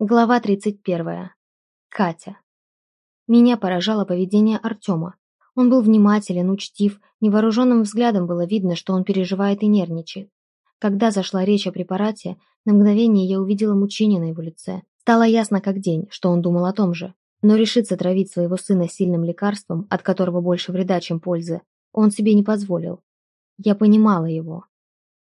Глава 31. Катя. Меня поражало поведение Артема. Он был внимателен, учтив, невооруженным взглядом было видно, что он переживает и нервничает. Когда зашла речь о препарате, на мгновение я увидела мучение на его лице. Стало ясно как день, что он думал о том же. Но решиться травить своего сына сильным лекарством, от которого больше вреда, чем пользы, он себе не позволил. Я понимала его.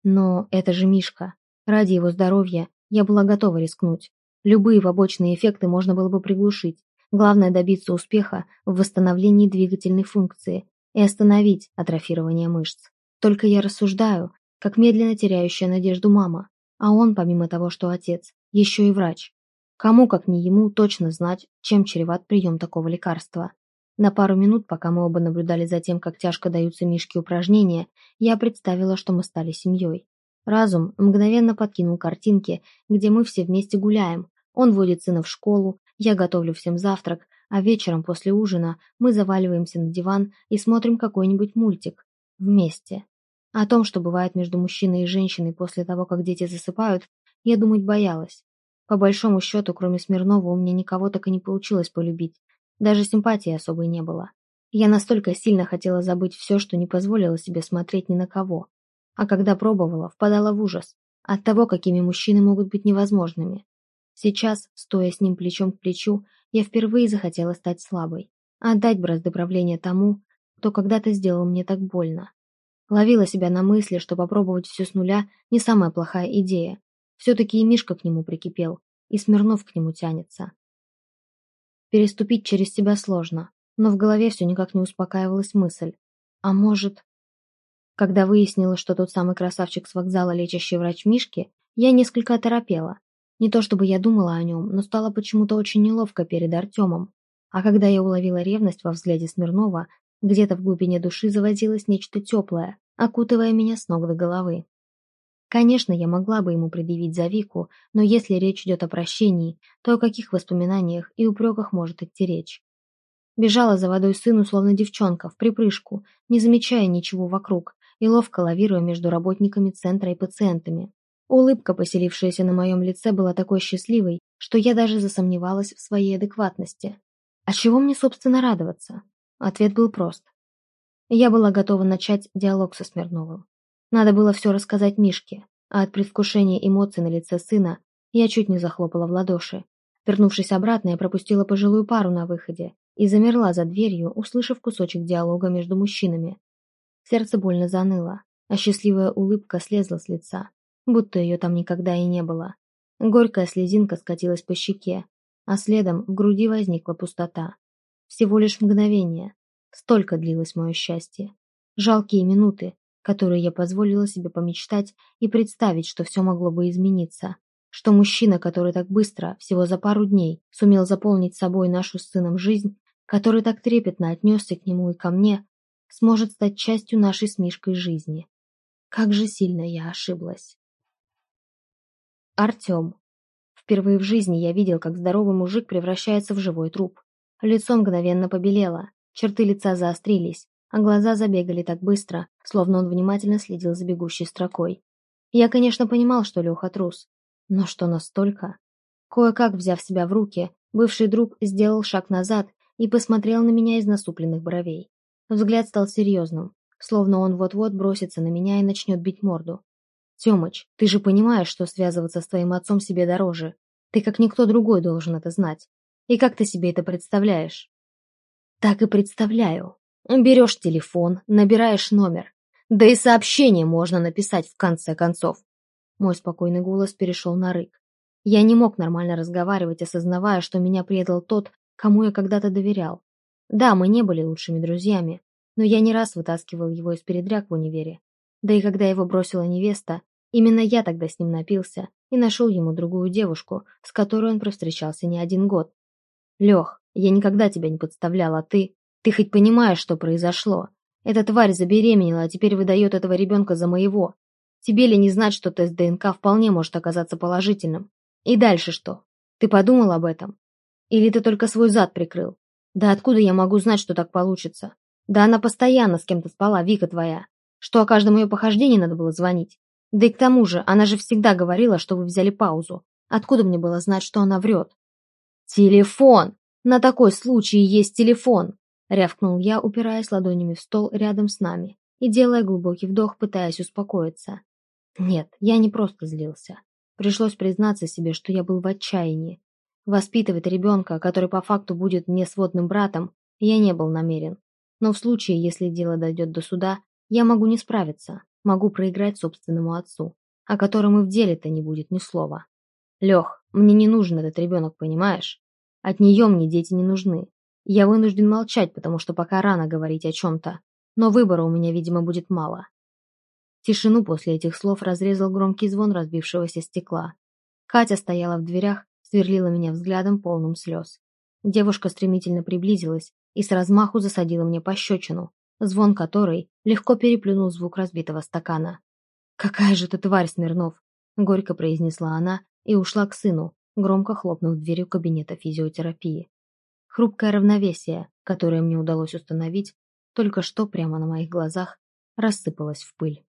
Но это же Мишка. Ради его здоровья я была готова рискнуть. Любые побочные эффекты можно было бы приглушить. Главное добиться успеха в восстановлении двигательной функции и остановить атрофирование мышц. Только я рассуждаю, как медленно теряющая надежду мама, а он, помимо того, что отец, еще и врач. Кому, как не ему, точно знать, чем чреват прием такого лекарства. На пару минут, пока мы оба наблюдали за тем, как тяжко даются Мишке упражнения, я представила, что мы стали семьей. Разум мгновенно подкинул картинки, где мы все вместе гуляем, он водит сына в школу, я готовлю всем завтрак, а вечером после ужина мы заваливаемся на диван и смотрим какой-нибудь мультик. Вместе. О том, что бывает между мужчиной и женщиной после того, как дети засыпают, я думать боялась. По большому счету, кроме Смирнова, у меня никого так и не получилось полюбить. Даже симпатии особой не было. Я настолько сильно хотела забыть все, что не позволила себе смотреть ни на кого. А когда пробовала, впадала в ужас от того, какими мужчины могут быть невозможными. Сейчас, стоя с ним плечом к плечу, я впервые захотела стать слабой, отдать бразды правления тому, кто когда-то сделал мне так больно. Ловила себя на мысли, что попробовать все с нуля не самая плохая идея. Все-таки и Мишка к нему прикипел, и Смирнов к нему тянется. Переступить через себя сложно, но в голове все никак не успокаивалась мысль. А может... Когда выяснила, что тот самый красавчик с вокзала лечащий врач Мишки, я несколько оторопела. Не то чтобы я думала о нем, но стало почему-то очень неловко перед Артемом. А когда я уловила ревность во взгляде Смирнова, где-то в глубине души завозилось нечто теплое, окутывая меня с ног до головы. Конечно, я могла бы ему предъявить за Вику, но если речь идет о прощении, то о каких воспоминаниях и упреках может идти речь? Бежала за водой сыну, словно девчонка, в припрыжку, не замечая ничего вокруг и ловко лавируя между работниками центра и пациентами. Улыбка, поселившаяся на моем лице, была такой счастливой, что я даже засомневалась в своей адекватности. А чего мне, собственно, радоваться? Ответ был прост. Я была готова начать диалог со Смирновым. Надо было все рассказать Мишке, а от предвкушения эмоций на лице сына я чуть не захлопала в ладоши. Вернувшись обратно, я пропустила пожилую пару на выходе и замерла за дверью, услышав кусочек диалога между мужчинами. Сердце больно заныло, а счастливая улыбка слезла с лица будто ее там никогда и не было. Горькая слезинка скатилась по щеке, а следом в груди возникла пустота. Всего лишь мгновение. Столько длилось мое счастье. Жалкие минуты, которые я позволила себе помечтать и представить, что все могло бы измениться. Что мужчина, который так быстро, всего за пару дней, сумел заполнить собой нашу с сыном жизнь, который так трепетно отнесся к нему и ко мне, сможет стать частью нашей с Мишкой жизни. Как же сильно я ошиблась. Артем. Впервые в жизни я видел, как здоровый мужик превращается в живой труп. Лицо мгновенно побелело, черты лица заострились, а глаза забегали так быстро, словно он внимательно следил за бегущей строкой. Я, конечно, понимал, что Леха трус, но что настолько? Кое-как, взяв себя в руки, бывший друг сделал шаг назад и посмотрел на меня из насупленных бровей. Взгляд стал серьезным, словно он вот-вот бросится на меня и начнет бить морду. Тёмыч, ты же понимаешь, что связываться с твоим отцом себе дороже. Ты как никто другой должен это знать. И как ты себе это представляешь? Так и представляю. Берешь телефон, набираешь номер. Да и сообщение можно написать в конце концов. Мой спокойный голос перешел на рык. Я не мог нормально разговаривать, осознавая, что меня предал тот, кому я когда-то доверял. Да, мы не были лучшими друзьями, но я не раз вытаскивал его из передряг в универе. Да и когда его бросила невеста, Именно я тогда с ним напился и нашел ему другую девушку, с которой он провстречался не один год. Лех, я никогда тебя не подставлял, а ты... Ты хоть понимаешь, что произошло? Эта тварь забеременела, а теперь выдает этого ребенка за моего. Тебе ли не знать, что тест ДНК вполне может оказаться положительным? И дальше что? Ты подумал об этом? Или ты только свой зад прикрыл? Да откуда я могу знать, что так получится? Да она постоянно с кем-то спала, Вика твоя. Что о каждом ее похождении надо было звонить? Да и к тому же, она же всегда говорила, что вы взяли паузу. Откуда мне было знать, что она врет? «Телефон! На такой случай есть телефон!» рявкнул я, упираясь ладонями в стол рядом с нами и делая глубокий вдох, пытаясь успокоиться. Нет, я не просто злился. Пришлось признаться себе, что я был в отчаянии. Воспитывать ребенка, который по факту будет мне сводным братом, я не был намерен. Но в случае, если дело дойдет до суда, я могу не справиться, могу проиграть собственному отцу, о котором и в деле-то не будет ни слова. Лех, мне не нужен этот ребенок, понимаешь? От нее мне дети не нужны. Я вынужден молчать, потому что пока рано говорить о чем-то. Но выбора у меня, видимо, будет мало. Тишину после этих слов разрезал громкий звон разбившегося стекла. Катя стояла в дверях, сверлила меня взглядом, полным слез. Девушка стремительно приблизилась и с размаху засадила мне пощечину, звон которой легко переплюнул звук разбитого стакана. «Какая же ты тварь, Смирнов!» — горько произнесла она и ушла к сыну, громко хлопнув дверью кабинета физиотерапии. Хрупкое равновесие, которое мне удалось установить, только что прямо на моих глазах рассыпалось в пыль.